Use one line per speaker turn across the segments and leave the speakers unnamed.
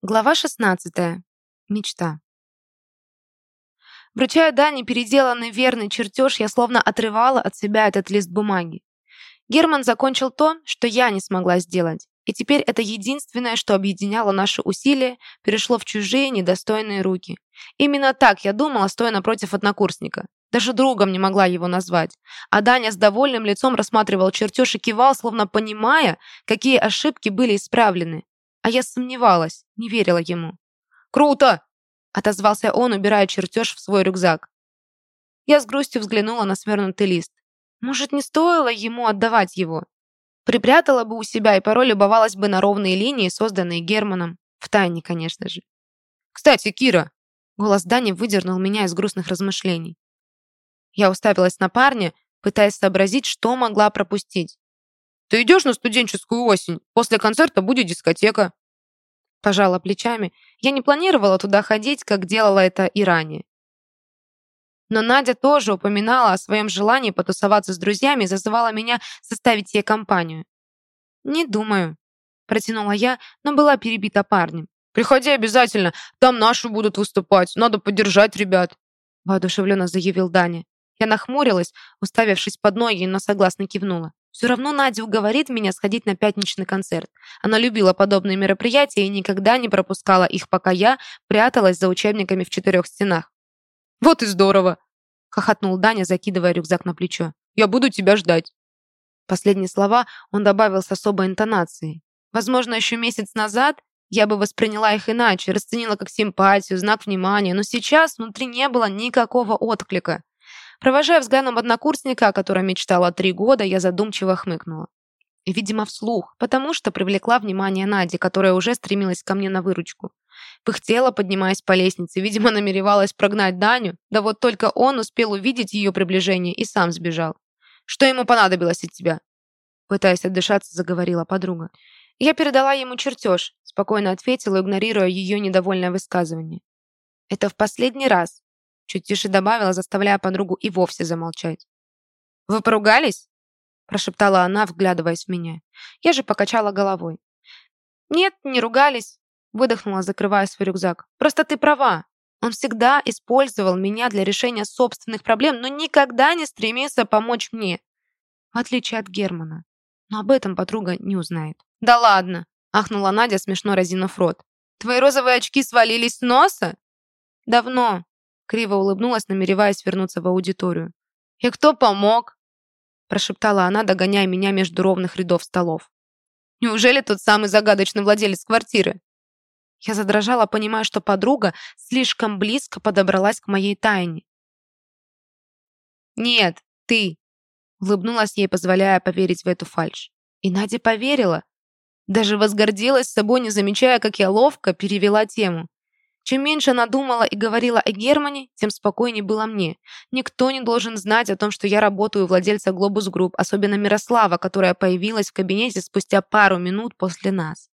Глава 16. Мечта. Вручая Дане переделанный верный чертеж, я словно отрывала от себя этот лист бумаги. Герман закончил то, что я не смогла сделать. И теперь это единственное, что объединяло наши усилия, перешло в чужие недостойные руки. Именно так я думала, стоя напротив однокурсника. Даже другом не могла его назвать. А Даня с довольным лицом рассматривал чертеж и кивал, словно понимая, какие ошибки были исправлены. А я сомневалась, не верила ему. «Круто!» — отозвался он, убирая чертеж в свой рюкзак. Я с грустью взглянула на свернутый лист. Может, не стоило ему отдавать его? Припрятала бы у себя и порой любовалась бы на ровные линии, созданные Германом. В тайне, конечно же.
«Кстати, Кира!»
Голос Дани выдернул меня из грустных размышлений. Я уставилась на парня, пытаясь сообразить, что могла пропустить.
Ты идешь на студенческую осень? После концерта будет дискотека».
Пожала плечами. Я не планировала туда ходить, как делала это и ранее. Но Надя тоже упоминала о своем желании потусоваться с друзьями и зазывала меня составить ей компанию. «Не думаю», — протянула я, но была перебита парнем.
«Приходи обязательно, там наши будут выступать, надо поддержать ребят», —
воодушевленно заявил Даня. Я нахмурилась, уставившись под ноги, но согласно кивнула. Все равно Надя уговорит меня сходить на пятничный концерт. Она любила подобные мероприятия и никогда не пропускала их, пока я пряталась за учебниками в четырех стенах.
«Вот и здорово!»
— хохотнул Даня, закидывая рюкзак на плечо.
«Я буду тебя ждать!»
Последние слова он добавил с особой интонацией. Возможно, еще месяц назад я бы восприняла их иначе, расценила как симпатию, знак внимания, но сейчас внутри не было никакого отклика. Провожая взглядом однокурсника, о котором мечтала три года, я задумчиво хмыкнула. Видимо, вслух, потому что привлекла внимание Нади, которая уже стремилась ко мне на выручку. Пыхтела, поднимаясь по лестнице, видимо, намеревалась прогнать Даню, да вот только он успел увидеть ее приближение и сам сбежал. «Что ему понадобилось от тебя?» Пытаясь отдышаться, заговорила подруга. Я передала ему чертеж, спокойно ответила, игнорируя ее недовольное высказывание. «Это в последний раз. Чуть тише добавила, заставляя подругу и вовсе замолчать. «Вы поругались?» прошептала она, вглядываясь в меня. Я же покачала головой. «Нет, не ругались», выдохнула, закрывая свой рюкзак. «Просто ты права. Он всегда использовал меня для решения собственных проблем, но никогда не стремился помочь мне. В отличие от Германа. Но об этом подруга не узнает. «Да ладно!» — ахнула Надя, смешно разинув рот. «Твои розовые очки свалились с носа?» «Давно. Криво улыбнулась, намереваясь вернуться в аудиторию. «И кто помог?» прошептала она, догоняя меня между ровных рядов столов. «Неужели тот самый загадочный владелец квартиры?» Я задрожала, понимая, что подруга слишком близко подобралась к моей тайне. «Нет, ты!» Улыбнулась ей, позволяя поверить в эту фальшь. И Надя поверила. Даже возгордилась собой, не замечая, как я ловко перевела тему. Чем меньше она думала и говорила о Германе, тем спокойнее было мне. Никто не должен знать о том, что я работаю у владельца Глобус Групп, особенно Мирослава, которая появилась в кабинете спустя пару минут после нас.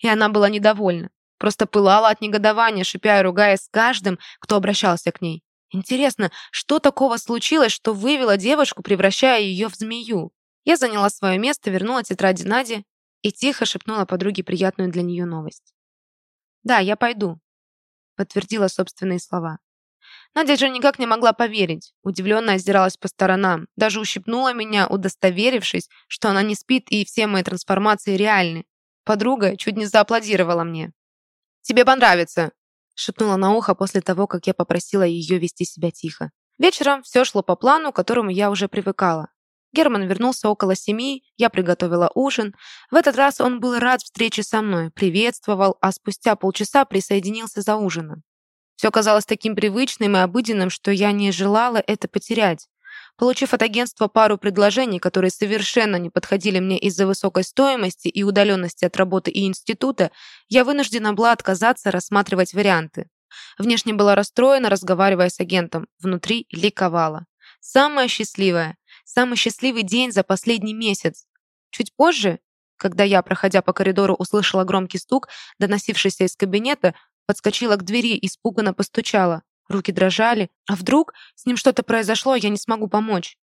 И она была недовольна. Просто пылала от негодования, шипя и ругаясь с каждым, кто обращался к ней. Интересно, что такого случилось, что вывело девушку, превращая ее в змею? Я заняла свое место, вернула тетради Наде и тихо шепнула подруге приятную для нее новость. «Да, я пойду», — подтвердила собственные слова. Надя же никак не могла поверить. Удивленно озиралась по сторонам. Даже ущипнула меня, удостоверившись, что она не спит и все мои трансформации реальны. Подруга чуть не зааплодировала мне. «Тебе понравится», — шепнула на ухо после того, как я попросила ее вести себя тихо. Вечером все шло по плану, к которому я уже привыкала. Герман вернулся около семи, я приготовила ужин. В этот раз он был рад встрече со мной, приветствовал, а спустя полчаса присоединился за ужином. Все казалось таким привычным и обыденным, что я не желала это потерять. Получив от агентства пару предложений, которые совершенно не подходили мне из-за высокой стоимости и удаленности от работы и института, я вынуждена была отказаться рассматривать варианты. Внешне была расстроена, разговаривая с агентом, внутри ликовала. Самое счастливое Самый счастливый день за последний месяц. Чуть позже, когда я, проходя по коридору, услышала громкий стук, доносившийся из кабинета, подскочила к двери, испуганно постучала. Руки дрожали. А вдруг с ним что-то произошло, я не смогу помочь?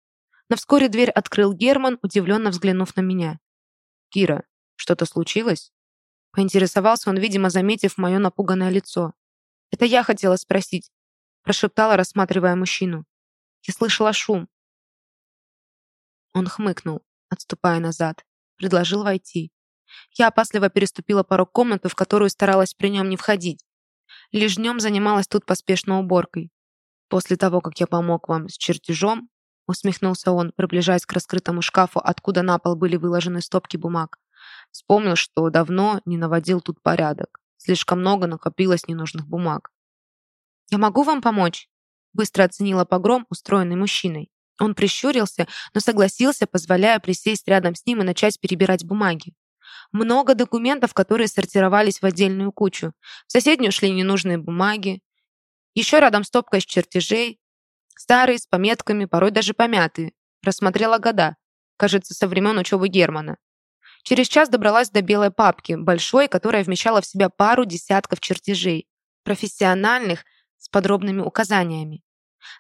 Но вскоре дверь открыл Герман, удивленно взглянув на меня. «Кира, что-то случилось?» Поинтересовался он, видимо, заметив мое напуганное лицо. «Это я хотела спросить», — прошептала, рассматривая мужчину. «Я слышала шум». Он хмыкнул, отступая назад, предложил войти. Я опасливо переступила порог комнаты, в которую старалась при нем не входить. Лишь днем занималась тут поспешно уборкой. После того, как я помог вам с чертежом, усмехнулся он, приближаясь к раскрытому шкафу, откуда на пол были выложены стопки бумаг. Вспомнил, что давно не наводил тут порядок. Слишком много накопилось ненужных бумаг. «Я могу вам помочь?» Быстро оценила погром, устроенный мужчиной. Он прищурился, но согласился, позволяя присесть рядом с ним и начать перебирать бумаги. Много документов, которые сортировались в отдельную кучу. В соседнюю шли ненужные бумаги. Еще рядом стопка из чертежей. Старые, с пометками, порой даже помятые. Рассмотрела года. Кажется, со времен учебы Германа. Через час добралась до белой папки, большой, которая вмещала в себя пару десятков чертежей. Профессиональных, с подробными указаниями.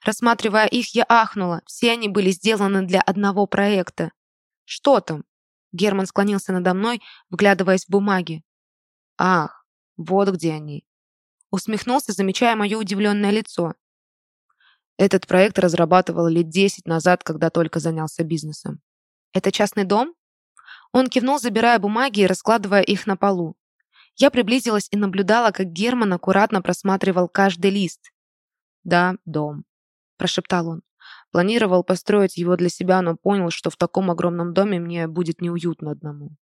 Рассматривая их, я ахнула. Все они были сделаны для одного проекта. Что там? Герман склонился надо мной, вглядываясь в бумаги. Ах, вот где они. Усмехнулся, замечая мое удивленное лицо. Этот проект разрабатывал лет десять назад, когда только занялся бизнесом. Это частный дом? Он кивнул, забирая бумаги и раскладывая их на полу. Я приблизилась и наблюдала, как Герман аккуратно просматривал каждый лист. «Да, дом», – прошептал он. Планировал построить его для себя, но понял, что в таком огромном доме мне будет неуютно одному.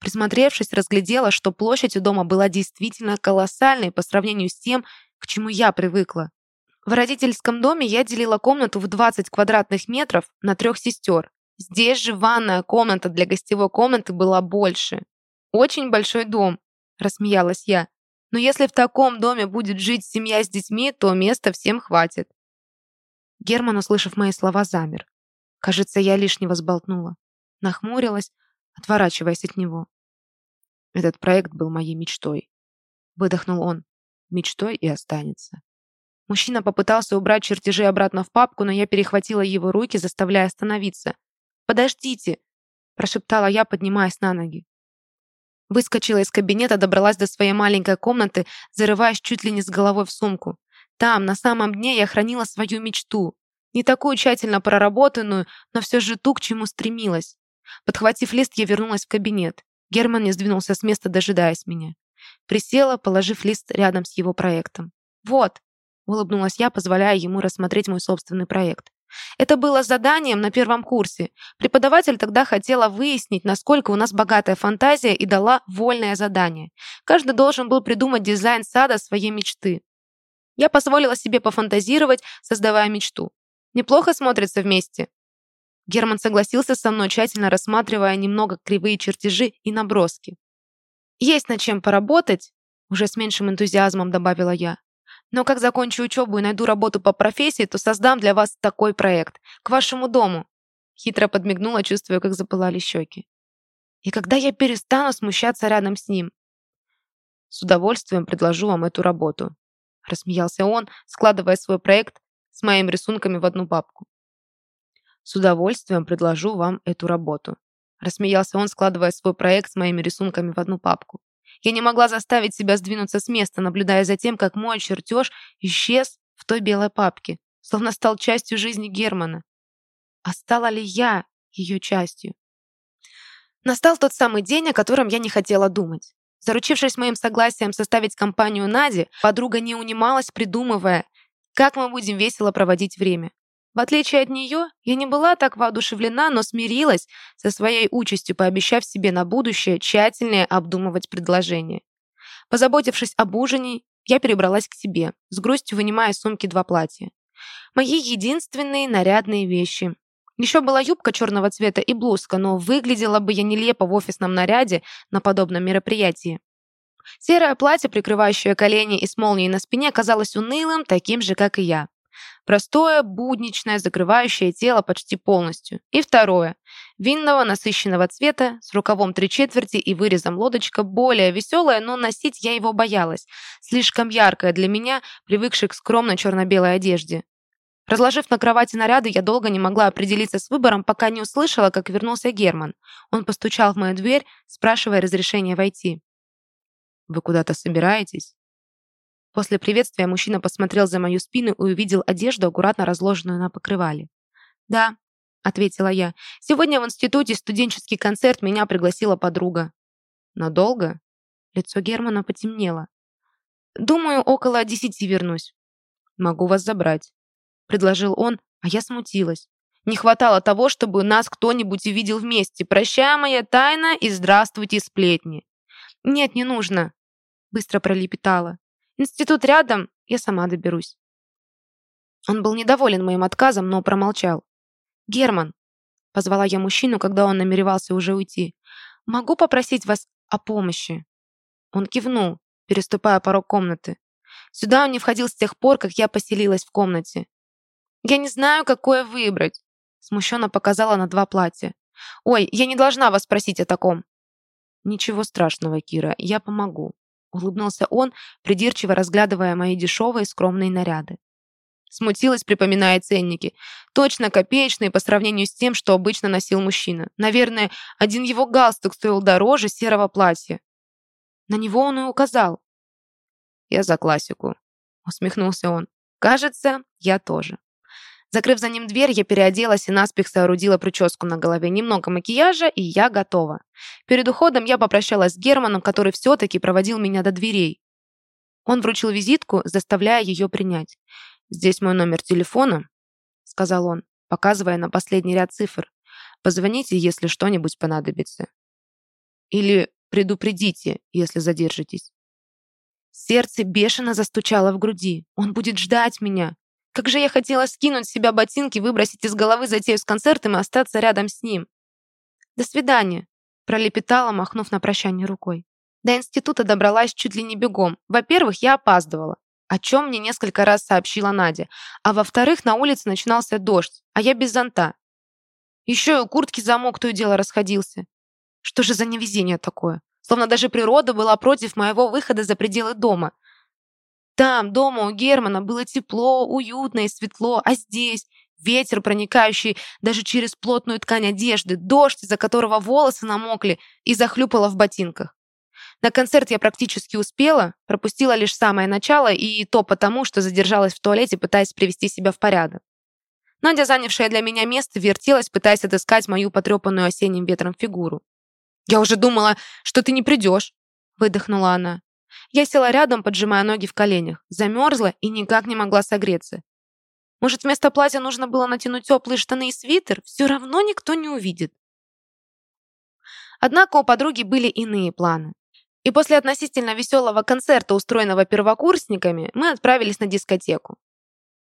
Присмотревшись, разглядела, что площадь у дома была действительно колоссальной по сравнению с тем, к чему я привыкла. В родительском доме я делила комнату в 20 квадратных метров на трех сестер. Здесь же ванная комната для гостевой комнаты была больше. Очень большой дом, рассмеялась я. Но если в таком доме будет жить семья с детьми, то места всем хватит. Герман, услышав мои слова, замер. Кажется, я лишнего сболтнула. Нахмурилась, отворачиваясь от него. Этот проект был моей мечтой. Выдохнул он. Мечтой и останется. Мужчина попытался убрать чертежи обратно в папку, но я перехватила его руки, заставляя остановиться. «Подождите!» – прошептала я, поднимаясь на ноги. Выскочила из кабинета, добралась до своей маленькой комнаты, зарываясь чуть ли не с головой в сумку. Там, на самом дне, я хранила свою мечту. Не такую тщательно проработанную, но все же ту, к чему стремилась. Подхватив лист, я вернулась в кабинет. Герман не сдвинулся с места, дожидаясь меня. Присела, положив лист рядом с его проектом. «Вот», — улыбнулась я, позволяя ему рассмотреть мой собственный проект. Это было заданием на первом курсе. Преподаватель тогда хотела выяснить, насколько у нас богатая фантазия и дала вольное задание. Каждый должен был придумать дизайн сада своей мечты. Я позволила себе пофантазировать, создавая мечту. Неплохо смотрится вместе. Герман согласился со мной, тщательно рассматривая немного кривые чертежи и наброски. «Есть над чем поработать», — уже с меньшим энтузиазмом добавила я. «Но как закончу учебу и найду работу по профессии, то создам для вас такой проект. К вашему дому». Хитро подмигнула, чувствуя, как запылали щеки. «И когда я перестану смущаться рядом с ним?» «С удовольствием предложу вам эту работу», рассмеялся он, складывая свой проект с моими рисунками в одну папку. С удовольствием предложу вам эту работу. Рассмеялся он, складывая свой проект с моими рисунками в одну папку. Я не могла заставить себя сдвинуться с места, наблюдая за тем, как мой чертеж исчез в той белой папке, словно стал частью жизни Германа. А стала ли я ее частью? Настал тот самый день, о котором я не хотела думать. Заручившись моим согласием составить компанию Нади, подруга не унималась, придумывая, как мы будем весело проводить время. В отличие от нее, я не была так воодушевлена, но смирилась со своей участью, пообещав себе на будущее тщательнее обдумывать предложение. Позаботившись об ужине, я перебралась к себе, с грустью вынимая из сумки два платья. Мои единственные нарядные вещи, еще была юбка черного цвета и блузка, но выглядела бы я нелепо в офисном наряде на подобном мероприятии. Серое платье, прикрывающее колени и с молнией на спине, казалось унылым, таким же, как и я. Простое, будничное, закрывающее тело почти полностью. И второе. Винного, насыщенного цвета, с рукавом три четверти и вырезом лодочка, более веселое, но носить я его боялась. Слишком яркое для меня, привыкшей к скромной черно-белой одежде. Разложив на кровати наряды, я долго не могла определиться с выбором, пока не услышала, как вернулся Герман. Он постучал в мою дверь, спрашивая разрешения войти. Вы куда-то собираетесь?» После приветствия мужчина посмотрел за мою спину и увидел одежду, аккуратно разложенную на покрывале. «Да», — ответила я. «Сегодня в институте студенческий концерт меня пригласила подруга». «Надолго?» Лицо Германа потемнело. «Думаю, около десяти вернусь». «Могу вас забрать», — предложил он, а я смутилась. Не хватало того, чтобы нас кто-нибудь увидел вместе. Прощай, моя тайна, и здравствуйте, сплетни. Нет, не нужно, быстро пролепетала. Институт рядом, я сама доберусь. Он был недоволен моим отказом, но промолчал. «Герман», — позвала я мужчину, когда он намеревался уже уйти, «могу попросить вас о помощи?» Он кивнул, переступая порог комнаты. Сюда он не входил с тех пор, как я поселилась в комнате. «Я не знаю, какое выбрать. Смущенно показала на два платья. «Ой, я не должна вас спросить о таком». «Ничего страшного, Кира, я помогу», — улыбнулся он, придирчиво разглядывая мои дешевые скромные наряды. Смутилась, припоминая ценники. Точно копеечные по сравнению с тем, что обычно носил мужчина. Наверное, один его галстук стоил дороже серого платья. На него он и указал. «Я за классику», — усмехнулся он. «Кажется, я тоже». Закрыв за ним дверь, я переоделась и наспех соорудила прическу на голове. Немного макияжа, и я готова. Перед уходом я попрощалась с Германом, который все-таки проводил меня до дверей. Он вручил визитку, заставляя ее принять. «Здесь мой номер телефона», — сказал он, показывая на последний ряд цифр. «Позвоните, если что-нибудь понадобится. Или предупредите, если задержитесь». Сердце бешено застучало в груди. Он будет ждать меня. Как же я хотела скинуть с себя ботинки, выбросить из головы затею с концертом и остаться рядом с ним. «До свидания», — пролепетала, махнув на прощание рукой. До института добралась чуть ли не бегом. Во-первых, я опаздывала, о чем мне несколько раз сообщила Надя. А во-вторых, на улице начинался дождь, а я без зонта. Еще и у куртки замок то и дело расходился. Что же за невезение такое? Словно даже природа была против моего выхода за пределы дома. Там, дома у Германа, было тепло, уютно и светло, а здесь ветер, проникающий даже через плотную ткань одежды, дождь, из-за которого волосы намокли и захлюпало в ботинках. На концерт я практически успела, пропустила лишь самое начало, и то потому, что задержалась в туалете, пытаясь привести себя в порядок. Надя, занявшая для меня место, вертелась, пытаясь отыскать мою потрепанную осенним ветром фигуру. «Я уже думала, что ты не придешь», — выдохнула она. Я села рядом, поджимая ноги в коленях. Замерзла и никак не могла согреться. Может, вместо платья нужно было натянуть теплые штаны и свитер? Все равно никто не увидит. Однако у подруги были иные планы. И после относительно веселого концерта, устроенного первокурсниками, мы отправились на дискотеку.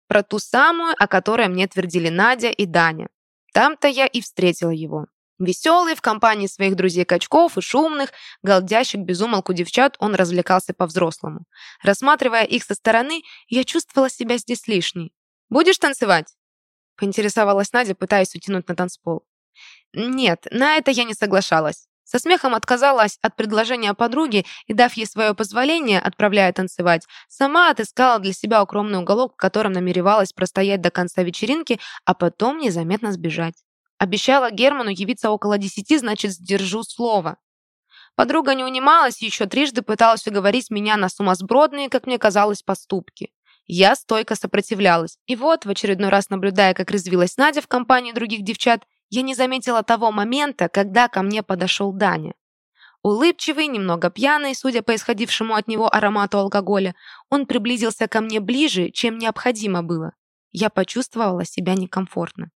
Про ту самую, о которой мне твердили Надя и Даня. Там-то я и встретила его. Веселый, в компании своих друзей-качков и шумных, голдящих безумолку девчат, он развлекался по-взрослому. Рассматривая их со стороны, я чувствовала себя здесь лишней. «Будешь танцевать?» — поинтересовалась Надя, пытаясь утянуть на танцпол. Нет, на это я не соглашалась. Со смехом отказалась от предложения подруги и, дав ей свое позволение, отправляя танцевать, сама отыскала для себя укромный уголок, в котором намеревалась простоять до конца вечеринки, а потом незаметно сбежать. Обещала Герману явиться около десяти, значит, сдержу слово. Подруга не унималась, еще трижды пыталась уговорить меня на сумасбродные, как мне казалось, поступки. Я стойко сопротивлялась. И вот, в очередной раз наблюдая, как развилась Надя в компании других девчат, я не заметила того момента, когда ко мне подошел Даня. Улыбчивый, немного пьяный, судя по исходившему от него аромату алкоголя, он приблизился ко мне ближе, чем необходимо было. Я почувствовала себя некомфортно.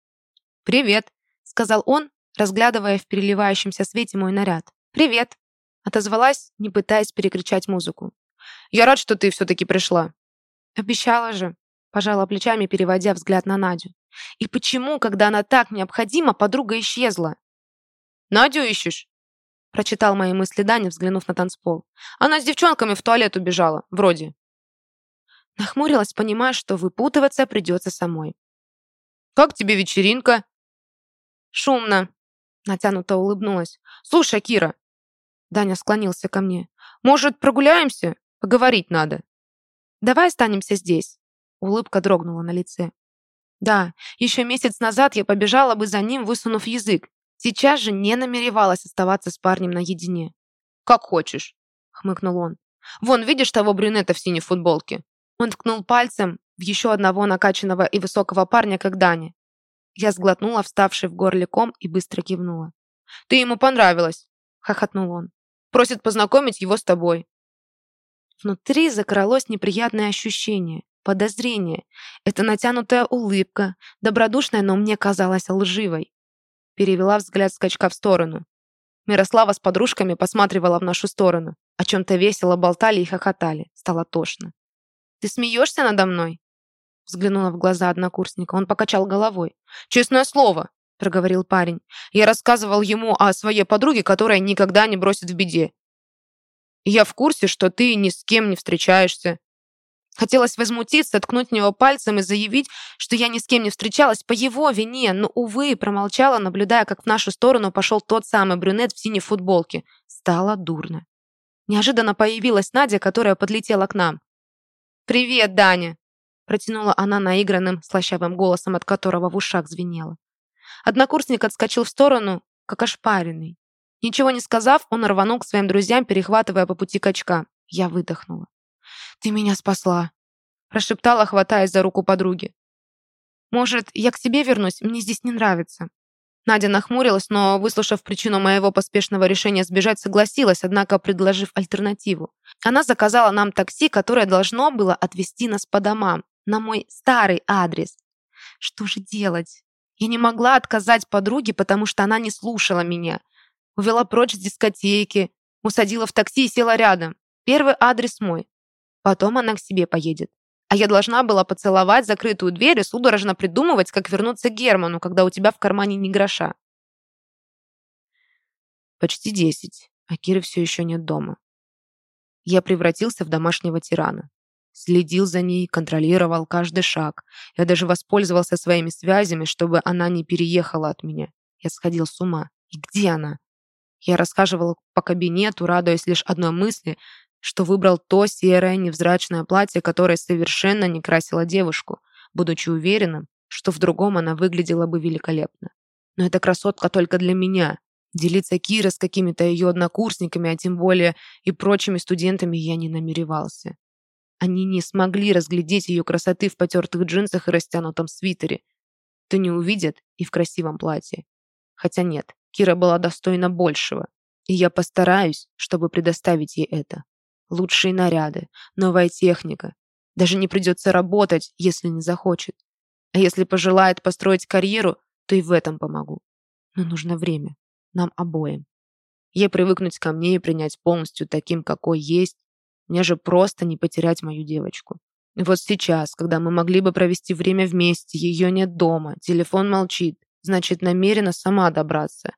«Привет!» Сказал он, разглядывая в переливающемся свете мой наряд. «Привет!» — отозвалась, не пытаясь перекричать музыку. «Я рад, что ты все-таки пришла». «Обещала же», — пожала плечами, переводя взгляд на Надю. «И почему, когда она так необходима, подруга исчезла?» «Надю ищешь?» — прочитал мои мысли Даня, взглянув на танцпол. «Она с девчонками в туалет убежала, вроде». Нахмурилась, понимая, что выпутываться придется самой. «Как тебе вечеринка?» «Шумно», — натянуто улыбнулась. «Слушай, Кира». Даня склонился ко мне. «Может, прогуляемся? Поговорить надо». «Давай останемся здесь». Улыбка дрогнула на лице. Да, еще месяц назад я побежала бы за ним, высунув язык. Сейчас же не намеревалась оставаться с парнем наедине. «Как хочешь», — хмыкнул он. Вон, видишь того брюнета в синей футболке?» Он ткнул пальцем в еще одного накачанного и высокого парня, как Дани. Я сглотнула вставший в горле ком и быстро кивнула.
«Ты ему понравилась!» — хохотнул он. «Просит познакомить его с тобой».
Внутри закралось неприятное ощущение, подозрение. Это натянутая улыбка, добродушная, но мне казалась лживой. Перевела взгляд скачка в сторону. Мирослава с подружками посматривала в нашу сторону. О чем-то весело болтали и хохотали. Стало тошно. «Ты смеешься надо мной?» Взглянула в глаза однокурсника. Он покачал головой.
«Честное слово!» проговорил парень. «Я рассказывал ему о своей подруге, которая никогда не бросит в беде. Я в курсе, что ты ни с кем не встречаешься.
Хотелось возмутиться, ткнуть в него пальцем и заявить, что я ни с кем не встречалась по его вине, но, увы, промолчала, наблюдая, как в нашу сторону пошел тот самый брюнет в синей футболке. Стало дурно. Неожиданно появилась Надя, которая подлетела к нам. «Привет, Даня!» Протянула она наигранным, слащавым голосом, от которого в ушах звенело. Однокурсник отскочил в сторону, как ошпаренный. Ничего не сказав, он рванул к своим друзьям, перехватывая по пути качка. Я выдохнула. «Ты меня спасла!» Прошептала, хватаясь за руку подруги. «Может, я к себе вернусь? Мне здесь не нравится». Надя нахмурилась, но, выслушав причину моего поспешного решения сбежать, согласилась, однако предложив альтернативу. Она заказала нам такси, которое должно было отвезти нас по домам, на мой старый адрес. Что же делать? Я не могла отказать подруге, потому что она не слушала меня. Увела прочь с дискотеки, усадила в такси и села рядом. Первый адрес мой. Потом она к себе поедет. А я должна была поцеловать закрытую дверь и судорожно придумывать, как вернуться к Герману, когда у тебя в кармане ни гроша. Почти десять, а Киры все еще нет дома. Я превратился в домашнего тирана. Следил за ней, контролировал каждый шаг. Я даже воспользовался своими связями, чтобы она не переехала от меня. Я сходил с ума. И где она? Я расхаживал по кабинету, радуясь лишь одной мысли, что выбрал то серое невзрачное платье, которое совершенно не красило девушку, будучи уверенным, что в другом она выглядела бы великолепно. Но эта красотка только для меня. Делиться Кира с какими-то ее однокурсниками, а тем более и прочими студентами я не намеревался. Они не смогли разглядеть ее красоты в потертых джинсах и растянутом свитере. То не увидят и в красивом платье. Хотя нет, Кира была достойна большего. И я постараюсь, чтобы предоставить ей это лучшие наряды, новая техника. Даже не придется работать, если не захочет. А если пожелает построить карьеру, то и в этом помогу. Но нужно время. Нам обоим. Ей привыкнуть ко мне и принять полностью таким, какой есть. Мне же просто не потерять мою девочку. И вот сейчас, когда мы могли бы провести время вместе, ее нет дома, телефон молчит, значит, намерена сама добраться.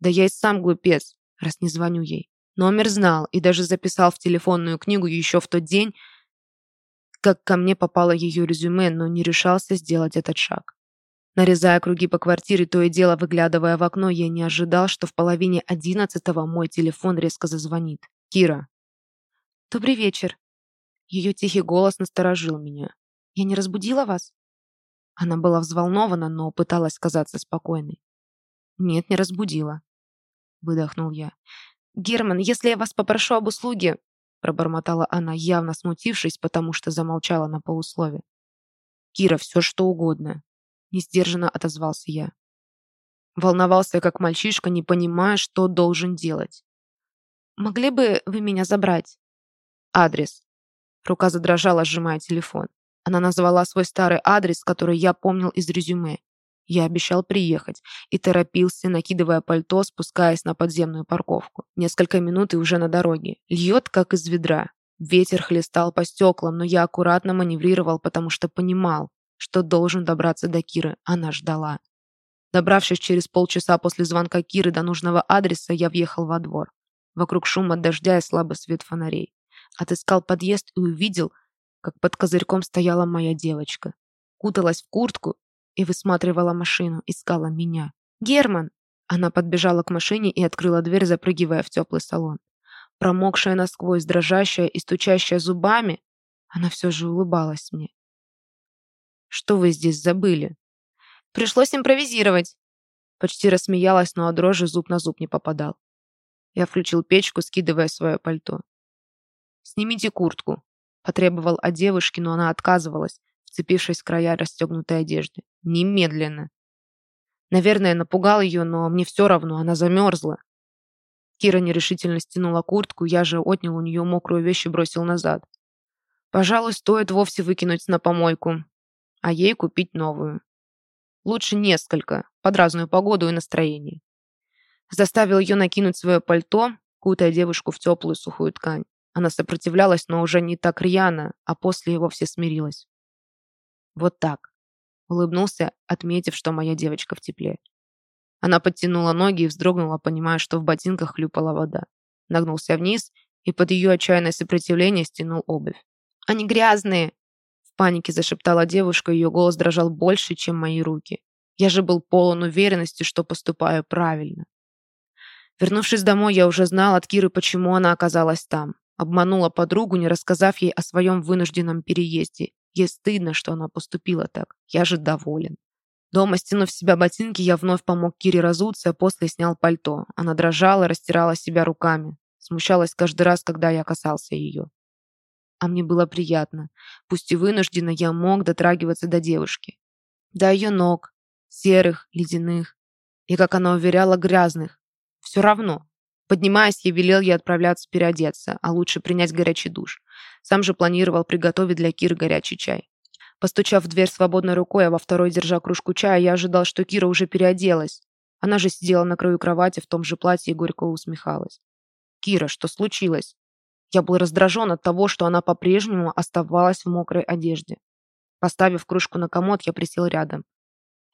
Да я и сам глупец, раз не звоню ей. Номер знал и даже записал в телефонную книгу еще в тот день, как ко мне попало ее резюме, но не решался сделать этот шаг. Нарезая круги по квартире, то и дело выглядывая в окно, я не ожидал, что в половине одиннадцатого мой телефон резко зазвонит. «Кира». «Добрый вечер». Ее тихий голос насторожил меня. «Я не разбудила вас?» Она была взволнована, но пыталась казаться спокойной. «Нет, не разбудила», — выдохнул я. «Герман, если я вас попрошу об услуге...» пробормотала она, явно смутившись, потому что замолчала на полуслове. «Кира, все что угодно», — несдержанно отозвался я. Волновался, как мальчишка, не понимая, что должен делать. «Могли бы вы меня забрать?» «Адрес». Рука задрожала, сжимая телефон. Она назвала свой старый адрес, который я помнил из резюме. Я обещал приехать и торопился, накидывая пальто, спускаясь на подземную парковку. Несколько минут и уже на дороге. Льет, как из ведра. Ветер хлестал по стеклам, но я аккуратно маневрировал, потому что понимал, что должен добраться до Киры. Она ждала. Добравшись через полчаса после звонка Киры до нужного адреса, я въехал во двор. Вокруг шума дождя и слабый свет фонарей. Отыскал подъезд и увидел, как под козырьком стояла моя девочка. Куталась в куртку и высматривала машину, искала меня. «Герман!» Она подбежала к машине и открыла дверь, запрыгивая в теплый салон. Промокшая насквозь, дрожащая и стучащая зубами, она все же улыбалась мне. «Что вы здесь забыли?» «Пришлось импровизировать!» Почти рассмеялась, но от дрожи зуб на зуб не попадал. Я включил печку, скидывая свое пальто.
«Снимите куртку», — потребовал от девушки, но она отказывалась, вцепившись в края расстегнутой одежды. «Немедленно». Наверное, напугал ее, но мне все равно, она замерзла. Кира нерешительно стянула куртку, я же отнял у нее мокрую вещь и бросил назад. Пожалуй, стоит вовсе выкинуть на помойку, а ей купить новую. Лучше несколько, под разную погоду и настроение. Заставил ее накинуть свое пальто, кутая девушку в теплую сухую ткань. Она сопротивлялась, но уже не так рьяно, а после его все смирилась. Вот так. Улыбнулся, отметив, что моя девочка в тепле. Она подтянула ноги и вздрогнула, понимая, что в ботинках хлюпала вода. Нагнулся вниз и под ее отчаянное сопротивление стянул обувь. «Они грязные!» В панике зашептала девушка, ее голос дрожал больше, чем мои руки. Я же был полон уверенности, что поступаю правильно. Вернувшись домой, я уже знал от Киры, почему она оказалась там. Обманула подругу, не рассказав ей о своем вынужденном переезде. Ей стыдно, что она поступила так. Я же доволен. Дома, стянув себя ботинки, я вновь помог Кире разуться, а после снял пальто. Она дрожала, растирала себя руками. Смущалась каждый раз, когда я касался ее. А мне было приятно. Пусть и вынужденно, я мог дотрагиваться до девушки. До ее ног, серых, ледяных. И, как она уверяла, грязных. Все равно. Поднимаясь, я велел ей отправляться переодеться, а лучше принять горячий душ. Сам же планировал приготовить для Киры горячий чай. Постучав в дверь свободной рукой, а во второй держа кружку чая, я ожидал, что Кира уже переоделась. Она же сидела на краю кровати в том же платье и горько усмехалась. «Кира, что случилось?» Я был раздражен от того, что она по-прежнему оставалась в мокрой одежде. Поставив кружку на комод, я присел рядом.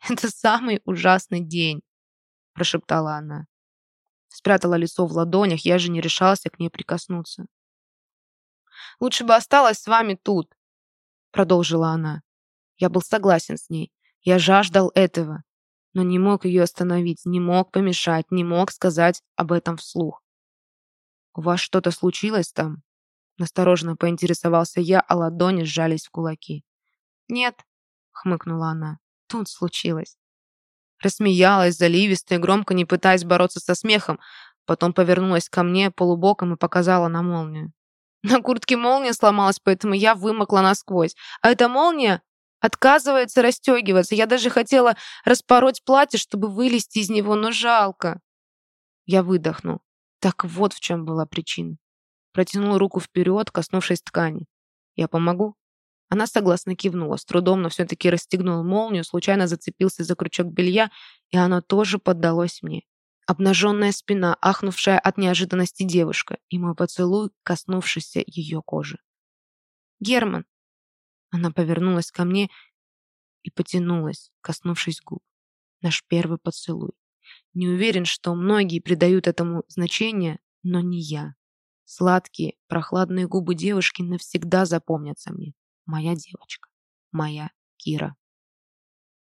«Это самый ужасный день», – прошептала она. Спрятала лицо в ладонях, я же не решался к ней прикоснуться. «Лучше бы осталась с вами тут», — продолжила она. Я был согласен с ней. Я жаждал этого, но не мог ее остановить, не мог помешать, не мог сказать об этом вслух. «У вас что-то случилось там?» Настороженно поинтересовался я, а ладони сжались в кулаки. «Нет», — хмыкнула она, — «тут случилось». Рассмеялась заливисто и громко, не пытаясь бороться со смехом. Потом повернулась ко мне полубоком и показала на молнию. На куртке молния сломалась, поэтому я вымокла насквозь. А эта молния отказывается расстегиваться. Я даже хотела распороть платье, чтобы вылезти из него, но жалко. Я выдохнул. Так вот в чем была причина. Протянул руку вперед, коснувшись ткани. «Я помогу?» Она согласно кивнула, с трудом, но все-таки расстегнул молнию, случайно зацепился за крючок белья, и оно тоже поддалось мне. Обнаженная спина, ахнувшая от неожиданности девушка, и мой поцелуй, коснувшийся ее кожи. «Герман!» Она повернулась ко мне и потянулась, коснувшись губ. Наш первый поцелуй. Не уверен, что многие придают этому значение, но не я. Сладкие, прохладные губы девушки навсегда запомнятся мне. Моя девочка. Моя Кира.